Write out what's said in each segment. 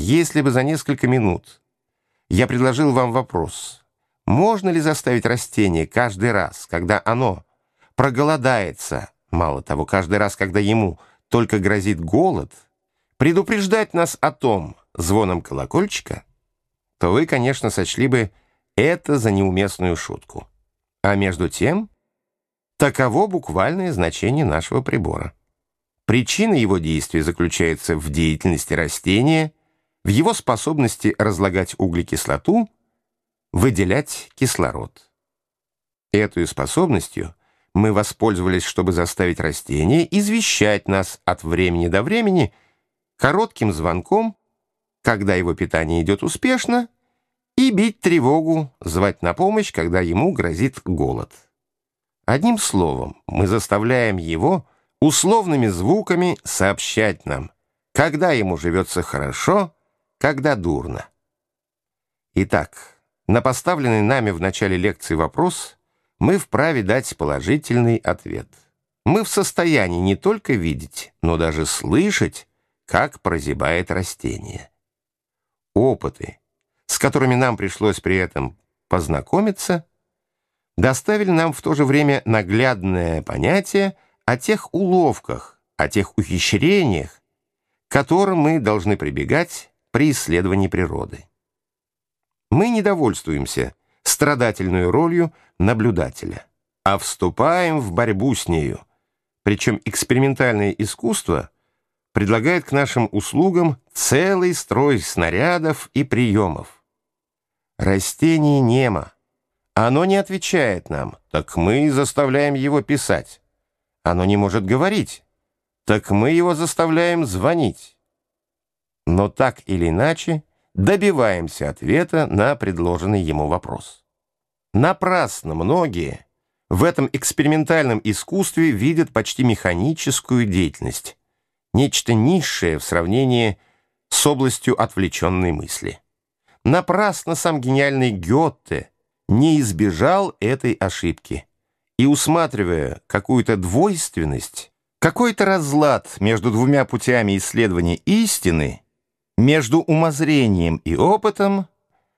Если бы за несколько минут я предложил вам вопрос, можно ли заставить растение каждый раз, когда оно проголодается, мало того, каждый раз, когда ему только грозит голод, предупреждать нас о том звоном колокольчика, то вы, конечно, сочли бы это за неуместную шутку. А между тем, таково буквальное значение нашего прибора. Причина его действия заключается в деятельности растения, в его способности разлагать углекислоту, выделять кислород. Этой способностью мы воспользовались, чтобы заставить растение извещать нас от времени до времени коротким звонком, когда его питание идет успешно, и бить тревогу, звать на помощь, когда ему грозит голод. Одним словом, мы заставляем его условными звуками сообщать нам, когда ему живется хорошо, когда дурно. Итак, на поставленный нами в начале лекции вопрос мы вправе дать положительный ответ. Мы в состоянии не только видеть, но даже слышать, как прозябает растение. Опыты, с которыми нам пришлось при этом познакомиться, доставили нам в то же время наглядное понятие о тех уловках, о тех ухищрениях, к которым мы должны прибегать при исследовании природы. Мы не довольствуемся страдательной ролью наблюдателя, а вступаем в борьбу с нею, причем экспериментальное искусство предлагает к нашим услугам целый строй снарядов и приемов. Растение немо. Оно не отвечает нам, так мы заставляем его писать. Оно не может говорить, так мы его заставляем звонить. Но так или иначе добиваемся ответа на предложенный ему вопрос. Напрасно многие в этом экспериментальном искусстве видят почти механическую деятельность, нечто низшее в сравнении с областью отвлеченной мысли. Напрасно сам гениальный Гетте не избежал этой ошибки и, усматривая какую-то двойственность, какой-то разлад между двумя путями исследования истины, между умозрением и опытом,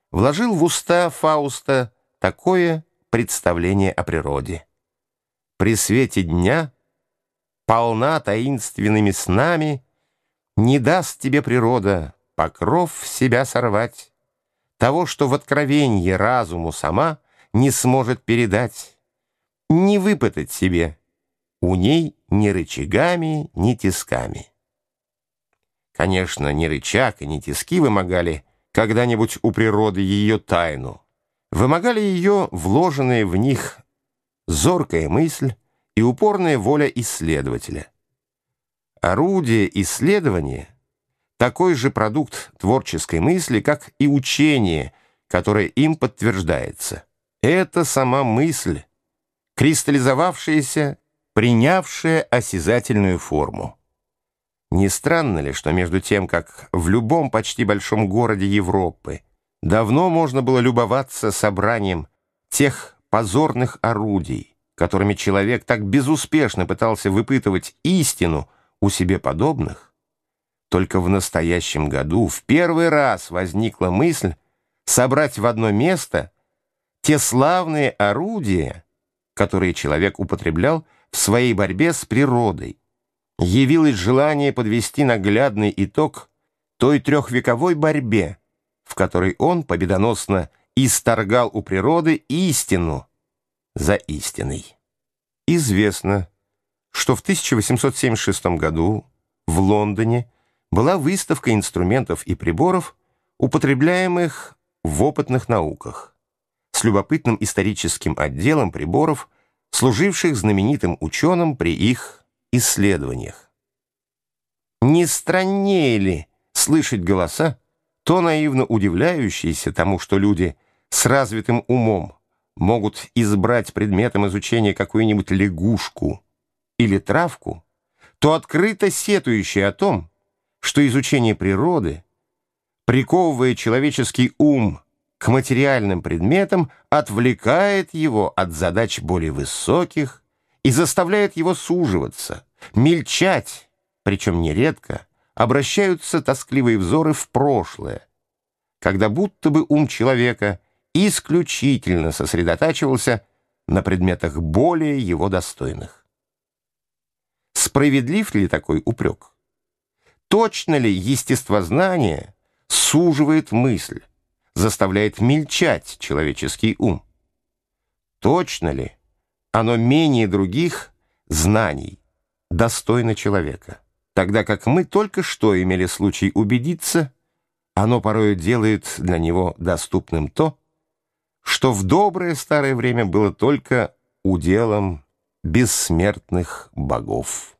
вложил в уста Фауста такое представление о природе. При свете дня, полна таинственными снами, не даст тебе природа покров себя сорвать того, что в откровенье разуму сама не сможет передать, не выпытать себе, у ней ни рычагами, ни тисками. Конечно, ни рычаг и ни тиски вымогали когда-нибудь у природы ее тайну, вымогали ее вложенные в них зоркая мысль и упорная воля исследователя. Орудие исследования — такой же продукт творческой мысли, как и учение, которое им подтверждается. Это сама мысль, кристаллизовавшаяся, принявшая осязательную форму. Не странно ли, что между тем, как в любом почти большом городе Европы давно можно было любоваться собранием тех позорных орудий, которыми человек так безуспешно пытался выпытывать истину у себе подобных, только в настоящем году в первый раз возникла мысль собрать в одно место те славные орудия, которые человек употреблял в своей борьбе с природой. Явилось желание подвести наглядный итог той трехвековой борьбе, в которой он победоносно исторгал у природы истину за истиной. Известно, что в 1876 году в Лондоне была выставка инструментов и приборов, употребляемых в опытных науках, с любопытным историческим отделом приборов, служивших знаменитым ученым при их исследованиях. Не страннее ли слышать голоса, то наивно удивляющиеся тому, что люди с развитым умом могут избрать предметом изучения какую-нибудь лягушку или травку, то открыто сетующие о том, что изучение природы, приковывая человеческий ум к материальным предметам, отвлекает его от задач более высоких и заставляет его суживаться, мельчать, причем нередко, обращаются тоскливые взоры в прошлое, когда будто бы ум человека исключительно сосредотачивался на предметах более его достойных. Справедлив ли такой упрек? Точно ли естествознание суживает мысль, заставляет мельчать человеческий ум? Точно ли оно менее других знаний достойно человека? Тогда как мы только что имели случай убедиться, оно порою делает для него доступным то, что в доброе старое время было только уделом бессмертных богов.